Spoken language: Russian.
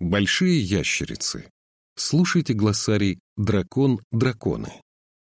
Большие ящерицы. Слушайте глоссарий «Дракон-драконы».